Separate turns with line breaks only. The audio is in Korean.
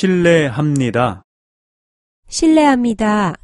신뢰합니다.
신뢰합니다.